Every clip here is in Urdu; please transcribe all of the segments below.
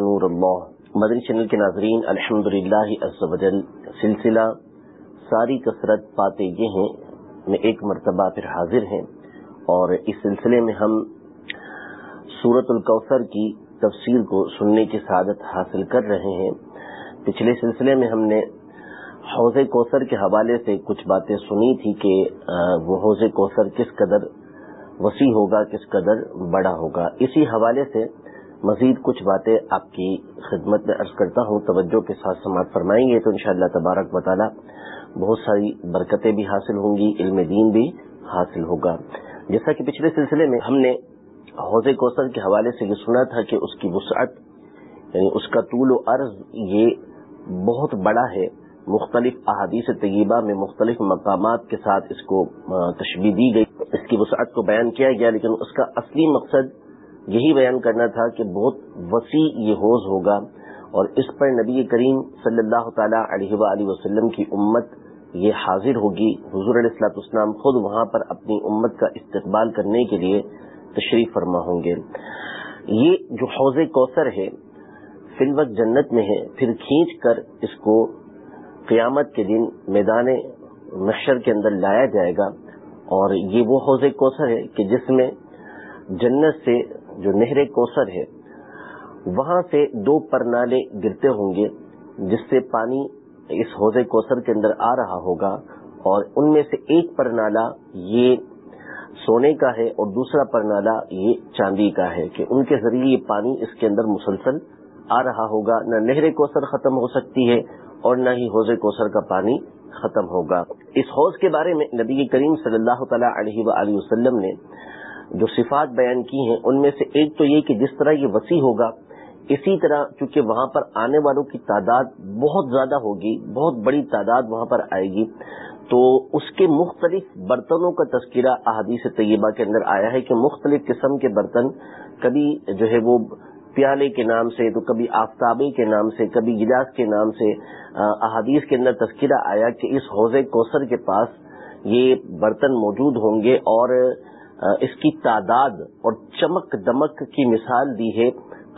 نور اللہ مدری چینل کے ناظرین الحمد للہ سلسلہ ساری کثرت پاتے یہ ہیں، میں ایک مرتبہ پھر حاضر ہیں اور اس سلسلے میں ہم سورت الکوثر کی تفصیل کو سننے کی سعادت حاصل کر رہے ہیں۔ پچھلے سلسلے میں ہم نے حوض کوثر کے حوالے سے کچھ باتیں سنی تھی کہ وہ حوض کوثر کس قدر وسیع ہوگا، کس قدر بڑا ہوگا۔ اسی حوالے سے مزید کچھ باتیں آپ کی خدمت میں عرض کرتا ہوں۔ توجہ کے ساتھ سماعت فرمائیں گے تو انشاءاللہ تبارک بطالہ بہت ساری برکتیں بھی حاصل ہوں گی، علم دین بھی حاصل ہوگا۔ جیسا کہ پچھلے سلسلے میں ہم نے حوض کوثر کے حوالے سے یہ سنا تھا کہ اس کی وسعت یعنی اس کا طول و عرض، یہ بہت بڑا ہے۔ مختلف احادیث طیبہ میں مختلف مقامات کے ساتھ اس کو تشبیح دی گئی۔ اس کی وسعت کو بیان کیا گیا، لیکن اس کا اصلی مقصد یہی بیان کرنا تھا کہ بہت وسیع یہ حوض ہوگا اور اس پر نبی کریم صلی اللہ تعالی علیہ وآلہ وسلم کی امت یہ حاضر ہوگی۔ حضور علیہ السلاط اسلام خود وہاں پر اپنی امت کا استقبال کرنے کے لیے تشریف فرما ہوں گے۔ یہ جو حوض کوثر ہے، فی الوقت جنت میں ہے۔ پھر کھینچ کر اس کو قیامت کے دن میدان محشر کے اندر لایا جائے گا۔ اور یہ وہ حوض کوثر ہے کہ جس میں جنت سے جو نہر کوثر ہے وہاں سے دو پرنالے گرتے ہوں گے، جس سے پانی اس حوض کوثر کے اندر آ رہا ہوگا اور ان میں سے ایک پرنالا یہ سونے کا ہے اور دوسرا پرنالا یہ چاندی کا ہے کہ ان کے ذریعے یہ پانی اس کے اندر مسلسل آ رہا ہوگا۔ نہ نہر کوثر ختم ہو سکتی ہے اور نہ ہی حوض کوثر کا پانی ختم ہوگا۔ اس حوض کے بارے میں نبی کریم صلی اللہ تعالی علیہ و وسلم نے جو صفات بیان کی ہیں، ان میں سے ایک تو یہ کہ جس طرح یہ وسیع ہوگا، اسی طرح چونکہ وہاں پر آنے والوں کی تعداد بہت زیادہ ہوگی، بہت بڑی تعداد وہاں پر آئے گی، تو اس کے مختلف برتنوں کا تذکرہ احادیث طیبہ کے اندر آیا ہے کہ مختلف قسم کے برتن کبھی جو ہے وہ پیالے کے نام سے تو کبھی آفتابے کے نام سے، کبھی گلاس کے نام سے احادیث کے اندر تذکرہ آیا کہ اس حوض کوثر کے پاس یہ برتن موجود ہوں گے اور اس کی تعداد اور چمک دمک کی مثال دی ہے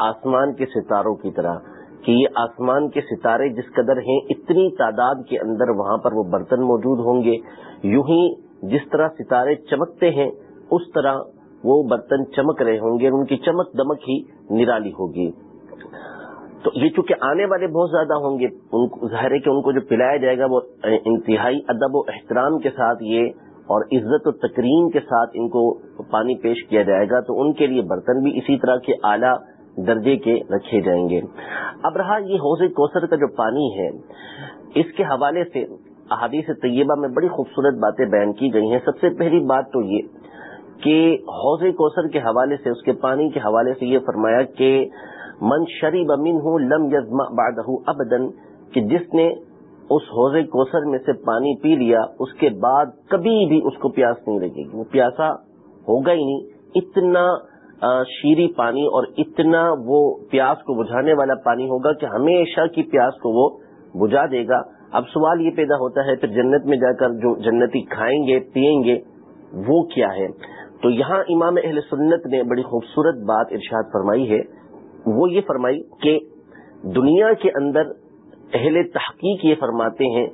آسمان کے ستاروں کی طرح کہ یہ آسمان کے ستارے جس قدر ہیں، اتنی تعداد کے اندر وہاں پر وہ برتن موجود ہوں گے۔ یوں ہی جس طرح ستارے چمکتے ہیں، اس طرح وہ برتن چمک رہے ہوں گے ان کی چمک دمک ہی نرالی ہوگی۔ تو یہ چونکہ آنے والے بہت زیادہ ہوں گے ظاہر ہے کہ ان کو جو پلایا جائے گا وہ انتہائی ادب و احترام کے ساتھ یہ اور عزت و تکریم کے ساتھ ان کو پانی پیش کیا جائے گا، تو ان کے لیے برتن بھی اسی طرح کے اعلیٰ درجے کے رکھے جائیں گے۔ اب رہا یہ حوض کوثر کا جو پانی ہے، اس کے حوالے سے احادیث طیبہ میں بڑی خوبصورت باتیں بیان کی گئی ہیں۔ سب سے پہلی بات تو یہ کہ حوض کوثر کے حوالے سے، اس کے پانی کے حوالے سے یہ فرمایا کہ من شریب امین ہوں لم یزما بادہ ابدن کہ جس نے اس حوض کوثر میں سے پانی پی لیا، اس کے بعد کبھی بھی اس کو پیاس نہیں لگے گی۔ وہ پیاسا ہوگا ہی نہیں۔ اتنا شیریں پانی اور اتنا وہ پیاس کو بجھانے والا پانی ہوگا کہ ہمیشہ کی پیاس کو وہ بجھا دے گا۔ اب سوال یہ پیدا ہوتا ہے، پھر جنت میں جا کر جو جنتی کھائیں گے، پیئیں گے، وہ کیا ہے؟ تو یہاں امام اہل سنت نے بڑی خوبصورت بات ارشاد فرمائی ہے۔ وہ یہ فرمائی کہ دنیا کے اندر اہل تحقیق یہ فرماتے ہیں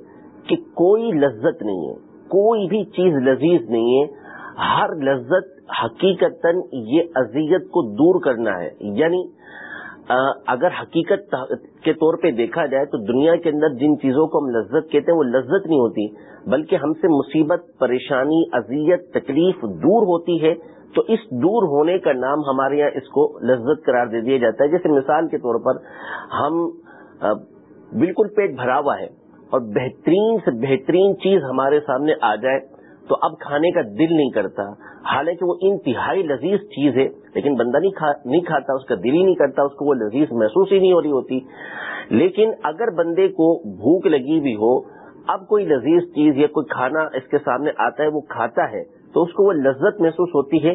کہ کوئی لذت نہیں ہے، کوئی بھی چیز لذیذ نہیں ہے۔ ہر لذت حقیقت یہ اذیت کو دور کرنا ہے۔ یعنی اگر حقیقت کے طور پہ دیکھا جائے تو دنیا کے اندر جن چیزوں کو ہم لذت کہتے ہیں وہ لذت نہیں ہوتی، بلکہ ہم سے مصیبت، پریشانی، اذیت، تکلیف دور ہوتی ہے، تو اس دور ہونے کا نام ہمارے یہاں اس کو لذت قرار دے دیا جاتا ہے۔ جیسے مثال کے طور پر ہم بالکل پیٹ بھرا ہوا ہے اور بہترین سے بہترین چیز ہمارے سامنے آ جائے تو اب کھانے کا دل نہیں کرتا۔ حالانکہ وہ انتہائی لذیذ چیز ہے، لیکن بندہ نہیں کھا نہیں کھاتا، اس کا دل ہی نہیں کرتا، اس کو وہ لذیذ محسوس ہی نہیں ہو رہی ہوتی۔ لیکن اگر بندے کو بھوک لگی بھی ہو، اب کوئی لذیذ چیز یا کوئی کھانا اس کے سامنے آتا ہے، وہ کھاتا ہے، تو اس کو وہ لذت محسوس ہوتی ہے۔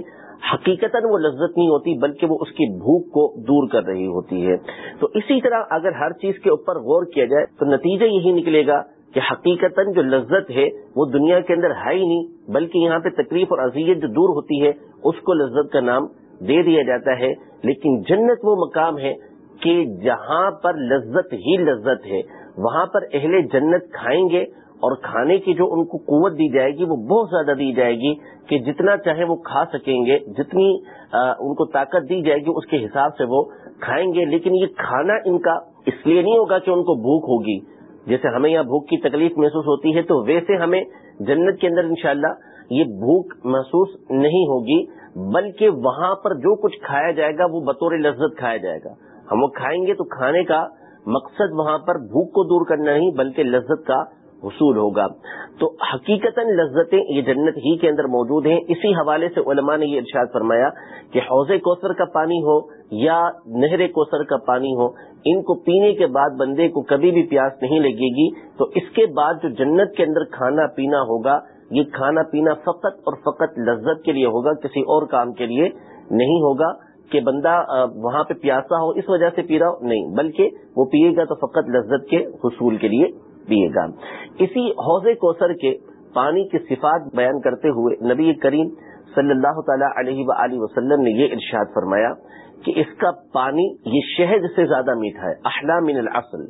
حقیقت وہ لذت نہیں ہوتی، بلکہ وہ اس کی بھوک کو دور کر رہی ہوتی ہے۔ تو اسی طرح اگر ہر چیز کے اوپر غور کیا جائے، تو نتیجہ یہی نکلے گا کہ حقیقت جو لذت ہے وہ دنیا کے اندر ہے ہی نہیں، بلکہ یہاں پہ تکلیف اور اذیت جو دور ہوتی ہے، اس کو لذت کا نام دے دیا جاتا ہے۔ لیکن جنت وہ مقام ہے کہ جہاں پر لذت ہی لذت ہے، وہاں پر اہل جنت کھائیں گے اور کھانے کی جو ان کو قوت دی جائے گی، وہ بہت زیادہ دی جائے گی کہ جتنا چاہے وہ کھا سکیں گے، جتنی ان کو طاقت دی جائے گی، اس کے حساب سے وہ کھائیں گے۔ لیکن یہ کھانا ان کا اس لیے نہیں ہوگا کہ ان کو بھوک ہوگی۔ جیسے ہمیں یہاں بھوک کی تکلیف محسوس ہوتی ہے تو ویسے ہمیں جنت کے اندر انشاءاللہ یہ بھوک محسوس نہیں ہوگی، بلکہ وہاں پر جو کچھ کھایا جائے گا وہ بطور لذت کھایا جائے گا۔ ہم وہ کھائیں گے تو کھانے کا مقصد وہاں پر بھوک کو دور کرنا نہیں، بلکہ لذت کا حصول ہوگا۔ تو حقیقت لذتیں یہ جنت ہی کے اندر موجود ہیں۔ اسی حوالے سے علماء نے یہ ارشاد فرمایا کہ حوض کوثر کا پانی ہو یا نہر کوثر کا پانی ہو، ان کو پینے کے بعد بندے کو کبھی بھی پیاس نہیں لگے گی، تو اس کے بعد جو جنت کے اندر کھانا پینا ہوگا، یہ کھانا پینا فقط اور فقط لذت کے لیے ہوگا، کسی اور کام کے لیے نہیں ہوگا کہ بندہ وہاں پہ پیاسا ہو، اس وجہ سے پی رہا ہو، نہیں، بلکہ وہ پیے گا تو فقط لذت کے حصول کے لیے پیے گا۔ اسی حوض کوثر کے پانی کی صفات بیان کرتے ہوئے نبی کریم صلی اللہ تعالی علیہ وسلم نے یہ ارشاد فرمایا کہ اس کا پانی یہ شہد سے زیادہ میٹھا ہے احلا من الاصل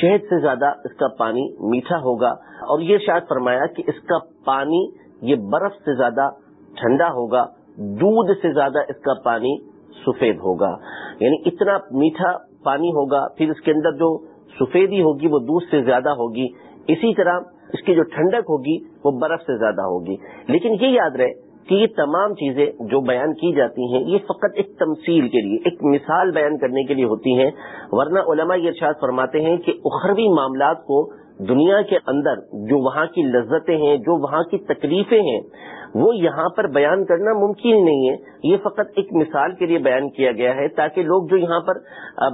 شہد سے زیادہ اس کا پانی میٹھا ہوگا۔ اور یہ شاید فرمایا کہ اس کا پانی یہ برف سے زیادہ ٹھنڈا ہوگا، دودھ سے زیادہ اس کا پانی سفید ہوگا۔ یعنی اتنا میٹھا پانی ہوگا، پھر اس کے اندر جو سفیدی ہوگی وہ دودھ سے زیادہ ہوگی۔ اسی طرح اس کی جو ٹھنڈک ہوگی وہ برف سے زیادہ ہوگی۔ لیکن یہ یاد رہے کہ یہ تمام چیزیں جو بیان کی جاتی ہیں، یہ فقط ایک تمثیل کے لیے، ایک مثال بیان کرنے کے لیے ہوتی ہیں۔ ورنہ علماء یہ ارشاد فرماتے ہیں کہ اخروی معاملات کو دنیا کے اندر جو وہاں کی لذتیں ہیں، جو وہاں کی تکلیفیں ہیں، وہ یہاں پر بیان کرنا ممکن نہیں ہے۔ یہ فقط ایک مثال کے لیے بیان کیا گیا ہے تاکہ لوگ جو یہاں پر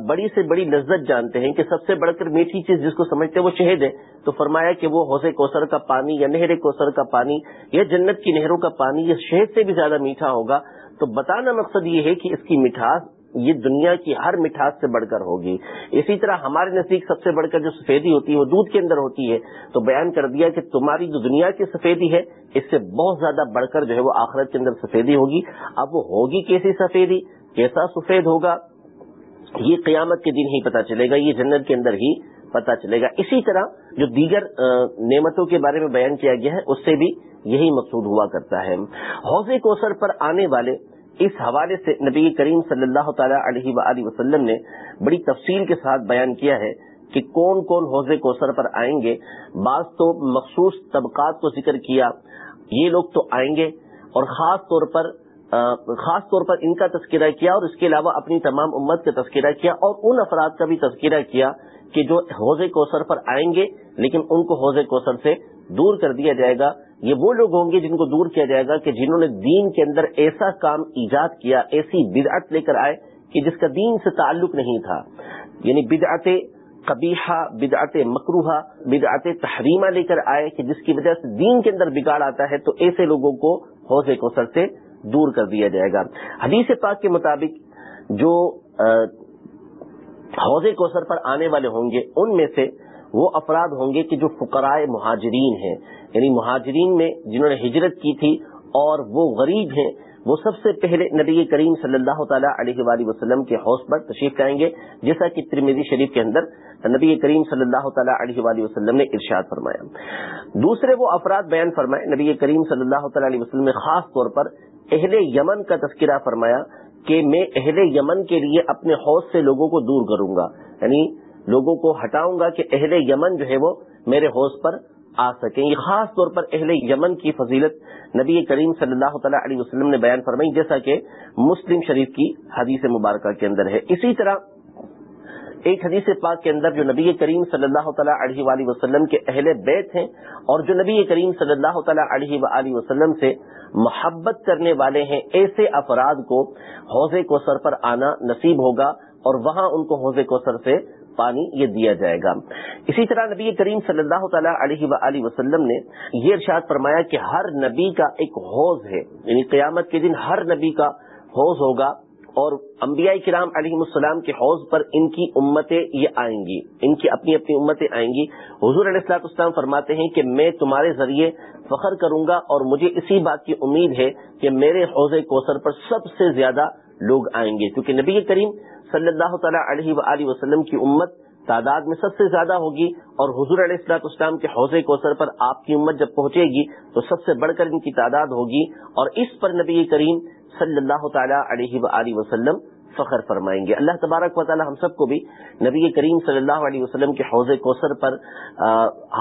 بڑی سے بڑی لذت جانتے ہیں کہ سب سے بڑھ کر میٹھی چیز جس کو سمجھتے ہیں وہ شہد ہے، تو فرمایا کہ وہ حوض کوسر کا پانی یا نہر کوسر کا پانی یا جنت کی نہروں کا پانی یا شہد سے بھی زیادہ میٹھا ہوگا۔ تو بتانا مقصد یہ ہے کہ اس کی مٹھاس یہ دنیا کی ہر مٹھاس سے بڑھ کر ہوگی۔ اسی طرح ہمارے نزدیک سب سے بڑھ کر جو سفیدی ہوتی ہے وہ دودھ کے اندر ہوتی ہے۔ تو بیان کر دیا کہ تمہاری جو دنیا کی سفیدی ہے، اس سے بہت زیادہ بڑھ کر جو ہے وہ آخرت کے اندر سفیدی ہوگی۔ اب وہ ہوگی کیسی سفیدی؟ کیسا سفید ہوگا؟ یہ قیامت کے دن ہی پتا چلے گا، یہ جنت کے اندر ہی پتا چلے گا۔ اسی طرح جو دیگر نعمتوں کے بارے میں بیان کیا گیا ہے، اس سے بھی یہی مقصود ہوا کرتا ہے۔ حوض کوثر پر آنے والے اس حوالے سے نبی کریم صلی اللہ تعالی علیہ و وسلم نے بڑی تفصیل کے ساتھ بیان کیا ہے کہ کون کون حوض کوثر پر آئیں گے۔ بعض تو مخصوص طبقات کو ذکر کیا، یہ لوگ تو آئیں گے اور خاص طور پر خاص طور پر ان کا تذکرہ کیا اور اس کے علاوہ اپنی تمام امت کا تذکرہ کیا اور ان افراد کا بھی تذکرہ کیا کہ جو حوض کوثر پر آئیں گے، لیکن ان کو حوض کوثر سے دور کر دیا جائے گا۔ یہ وہ لوگ ہوں گے جن کو دور کیا جائے گا کہ جنہوں نے دین کے اندر ایسا کام ایجاد کیا، ایسی بدعت لے کر آئے کہ جس کا دین سے تعلق نہیں تھا۔ یعنی بدعت قبیحہ، بدعت مکروحہ، بدعت تحریمہ لے کر آئے کہ جس کی وجہ سے دین کے اندر بگاڑ آتا ہے، تو ایسے لوگوں کو حوض کوثر سے دور کر دیا جائے گا۔ حدیث پاک کے مطابق جو حوض کوثر پر آنے والے ہوں گے، ان میں سے وہ افراد ہوں گے کہ جو فقرائے مہاجرین ہیں۔ یعنی مہاجرین میں جنہوں نے ہجرت کی تھی اور وہ غریب ہیں، وہ سب سے پہلے نبی کریم صلی اللہ تعالیٰ علیہ وآلہ وسلم کے حوص پر تشریف لائیں گے، جیسا کہ ترمیزی شریف کے اندر نبی کریم صلی اللہ تعالیٰ علیہ وآلہ وسلم نے ارشاد فرمایا۔ دوسرے وہ افراد بیان فرمائے، نبی کریم صلی اللہ تعالیٰ علیہ وسلم نے خاص طور پر اہل یمن کا تذکرہ فرمایا کہ میں اہل یمن کے لیے اپنے حوص سے لوگوں کو دور کروں گا۔ یعنی لوگوں کو ہٹاؤں گا کہ اہل یمن جو ہے وہ میرے حوص پر آ سکیں۔ یہ خاص طور پر اہل یمن کی فضیلت نبی کریم صلی اللہ تعالیٰ علیہ وسلم نے بیان فرمائی، جیسا کہ مسلم شریف کی حدیث مبارکہ کے اندر ہے۔ اسی طرح ایک حدیث پاک کے اندر جو نبی کریم صلی اللہ تعالیٰ علیہ وآلہ وسلم کے اہل بیت ہیں اور جو نبی کریم صلی اللہ تعالیٰ علیہ وآلہ وسلم سے محبت کرنے والے ہیں، ایسے افراد کو حوض کو سر پر آنا نصیب ہوگا اور وہاں ان کو حوض کو سر سے پانی یہ دیا جائے گا۔ اسی طرح نبی کریم صلی اللہ تعالیٰ علیہ و وسلم نے یہ ارشاد فرمایا کہ ہر نبی کا ایک حوض ہے۔ یعنی قیامت کے دن ہر نبی کا حوض ہوگا اور انبیاء کرام علیہ السلام کے حوض پر ان کی امتیں یہ آئیں گی۔ ان کی اپنی اپنی امتیں آئیں گی۔ حضور علیہ السلاط اسلام فرماتے ہیں کہ میں تمہارے ذریعے فخر کروں گا اور مجھے اسی بات کی امید ہے کہ میرے حوض کوثر پر سب سے زیادہ لوگ آئیں گے۔ کیونکہ نبی کریم صلی اللہ تعالیٰ علیہ و وسلم کی امت تعداد میں سب سے زیادہ ہوگی اور حضور علیہ السلاط اسلام کے حوضے کوثر پر آپ کی امت جب پہنچے گی تو سب سے بڑھ کر ان کی تعداد ہوگی اور اس پر نبی کریم صلی اللہ تعالیٰ علیہ و وسلم فخر فرمائیں گے۔ اللہ تبارک و تعالی ہم سب کو بھی نبی کریم صلی اللہ علیہ وسلم کے حوض کوثر پر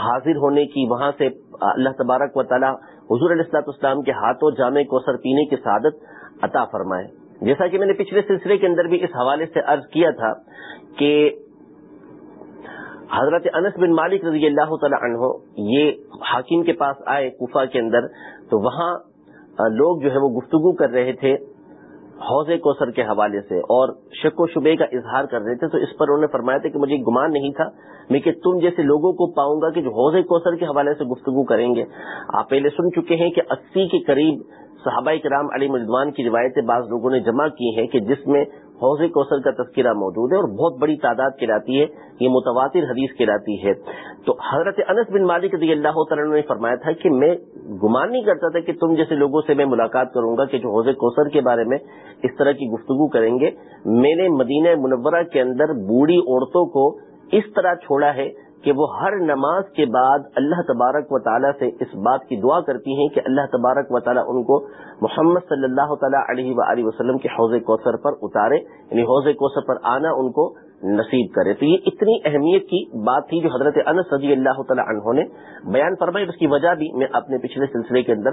حاضر ہونے کی وہاں سے اللہ تبارک و تعالی حضور علیہ السلاط اسلام کے ہاتھوں جامع کوثر پینے کی سعادت عطا فرمائے۔ جیسا کہ میں نے پچھلے سلسلے کے اندر بھی اس حوالے سے عرض کیا تھا کہ حضرت انس بن مالک رضی اللہ تعالی عنہ، یہ حاکم کے پاس آئے کوفہ کے اندر، تو وہاں لوگ جو ہے وہ گفتگو کر رہے تھے حوض کوثر کے حوالے سے اور شک و شبے کا اظہار کر رہے تھے، تو اس پر انہوں نے فرمایا تھا کہ مجھے گمان نہیں تھا، میں کہ تم جیسے لوگوں کو پاؤں گا کہ جو حوض کوثر کے حوالے سے گفتگو کریں گے۔ آپ پہلے سن چکے ہیں کہ اسی کے قریب صحابہ کرام علی مردوان کی روایتیں بعض لوگوں نے جمع کی ہیں کہ جس میں حوض کوثر کا تذکرہ موجود ہے اور بہت بڑی تعداد کہلاتی ہے، یہ متواتر حدیث کہلاتی ہے۔ تو حضرت انس بن مالک رضی اللہ تعالیٰ نے فرمایا تھا کہ میں گمان نہیں کرتا تھا کہ تم جیسے لوگوں سے میں ملاقات کروں گا کہ جو حوض کوثر کے بارے میں اس طرح کی گفتگو کریں گے۔ میں نے مدینہ منورہ کے اندر بوڑھی عورتوں کو اس طرح چھوڑا ہے کہ وہ ہر نماز کے بعد اللہ تبارک و تعالیٰ سے اس بات کی دعا کرتی ہیں کہ اللہ تبارک و تعالیٰ ان کو محمد صلی اللہ تعالیٰ علیہ و وسلم کے حوض کوثر پر اتارے یعنی حوض کوثر پر آنا، ان کو نصیب کرے۔ تو یہ اتنی اہمیت کی بات تھی جو حضرت انس رضی اللہ تعالیٰ عنہ نے بیان فرمائی۔ اس کی وجہ بھی میں اپنے پچھلے سلسلے کے اندر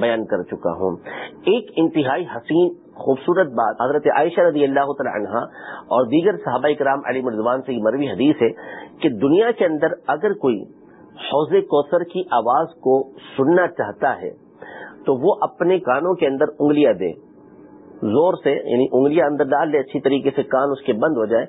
بیان کر چکا ہوں۔ ایک انتہائی حسین، خوبصورت بات حضرت عائشہ رضی اللہ تعالیٰ عنہ اور دیگر صحابہ کرام علی مردوان سے یہ مروی حدیث ہے کہ دنیا کے اندر اگر کوئی حوض کوثر کی آواز کو سننا چاہتا ہے تو وہ اپنے کانوں کے اندر انگلیاں دے۔ زور سے یعنی انگلیاں اندر ڈال لے اچھی طریقے سے کان اس کے بند ہو جائے۔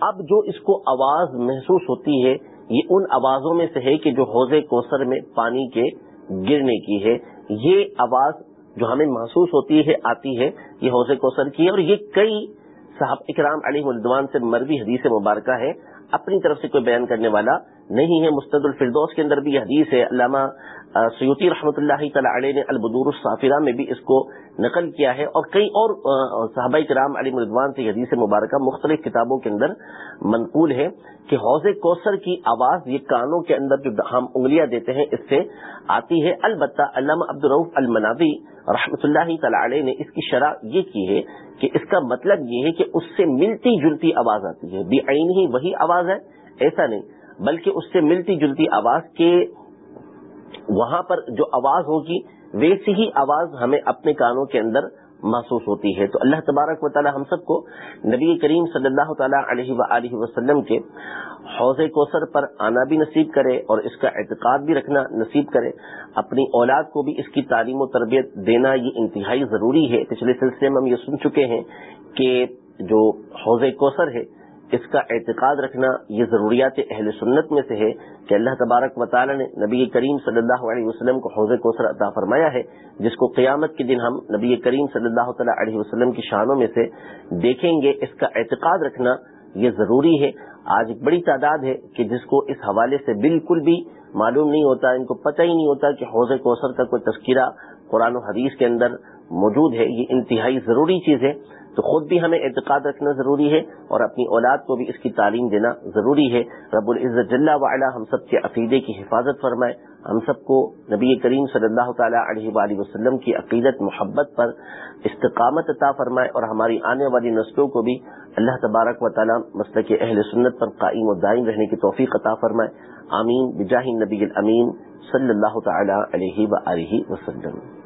اب جو اس کو آواز محسوس ہوتی ہے، یہ ان آوازوں میں سے ہے کہ جو حوض کوثر میں پانی کے گرنے کی ہے۔ یہ آواز جو ہمیں محسوس ہوتی ہے، آتی ہے، یہ حوض کوثر کی ہے۔ اور یہ کئی صاحب اکرام علی مردوان سے مروی حدیث مبارکہ ہے۔ اپنی طرف سے کوئی بیان کرنے والا نہیں ہے، مستد الفردوس کے اندر بھی یہ حدیث ہے۔ علامہ سیوتی رحمۃ اللہ تعالی علیہ نے البدور الصافرہ میں بھی اس کو نقل کیا ہے اور کئی اور صحابہ کرام علی مردوان سے حدیث مبارکہ مختلف کتابوں کے اندر منقول ہے کہ حوض کوثر کی آواز یہ کانوں کے اندر جو ہم انگلیاں دیتے ہیں، اس سے آتی ہے۔ البتہ علامہ عبدالروف المنابی رحمۃ اللہ تعالی علیہ نے اس کی شرح یہ کی ہے کہ اس کا مطلب یہ ہے کہ اس سے ملتی جلتی آواز آتی ہے۔ بے آئین ہی وہی آواز ہے، ایسا نہیں۔ بلکہ اس سے ملتی جلتی آواز کے وہاں پر جو آواز ہوگی، ویسی ہی آواز ہمیں اپنے کانوں کے اندر محسوس ہوتی ہے۔ تو اللہ تبارک و تعالی ہم سب کو نبی کریم صلی اللہ تعالی علیہ و وسلم کے حوض کوثر پر آنا بھی نصیب کرے اور اس کا اعتقاد بھی رکھنا نصیب کرے، اپنی اولاد کو بھی اس کی تعلیم و تربیت دینا یہ انتہائی ضروری ہے۔ پچھلے سلسلے میں ہم یہ سن چکے ہیں کہ جو حوض کوثر ہے اس کا اعتقاد رکھنا یہ ضروریات اہل سنت میں سے ہے کہ اللہ تبارک و تعالی نے نبی کریم صلی اللہ علیہ وسلم کو حوض کوثر عطا فرمایا ہے، جس کو قیامت کے دن ہم نبی کریم صلی اللہ تعالی علیہ وسلم کی شانوں میں سے دیکھیں گے، اس کا اعتقاد رکھنا یہ ضروری ہے۔ آج ایک بڑی تعداد ہے کہ جس کو اس حوالے سے بالکل بھی معلوم نہیں ہوتا، ان کو پتہ ہی نہیں ہوتا کہ حوض کوثر کا کوئی تذکرہ قرآن و حدیث کے اندر موجود ہے، یہ انتہائی ضروری چیز ہے۔ تو خود بھی ہمیں اعتقاد رکھنا ضروری ہے اور اپنی اولاد کو بھی اس کی تعلیم دینا ضروری ہے۔ رب العزت جل وعلا ہم سب کے عقیدے کی حفاظت فرمائے۔ ہم سب کو نبی کریم صلی اللہ تعالیٰ علیہ وآلہ وسلم کی عقیدت، محبت پر استقامت عطا فرمائے اور ہماری آنے والی نسلوں کو بھی اللہ تبارک و تعالیٰ مسلک اہل سنت پر قائم و دائم رہنے کی توفیق عطا فرمائے۔ آمین۔ بجاہ نبی الامین صلی اللہ تعالیٰ علیہ و وسلم۔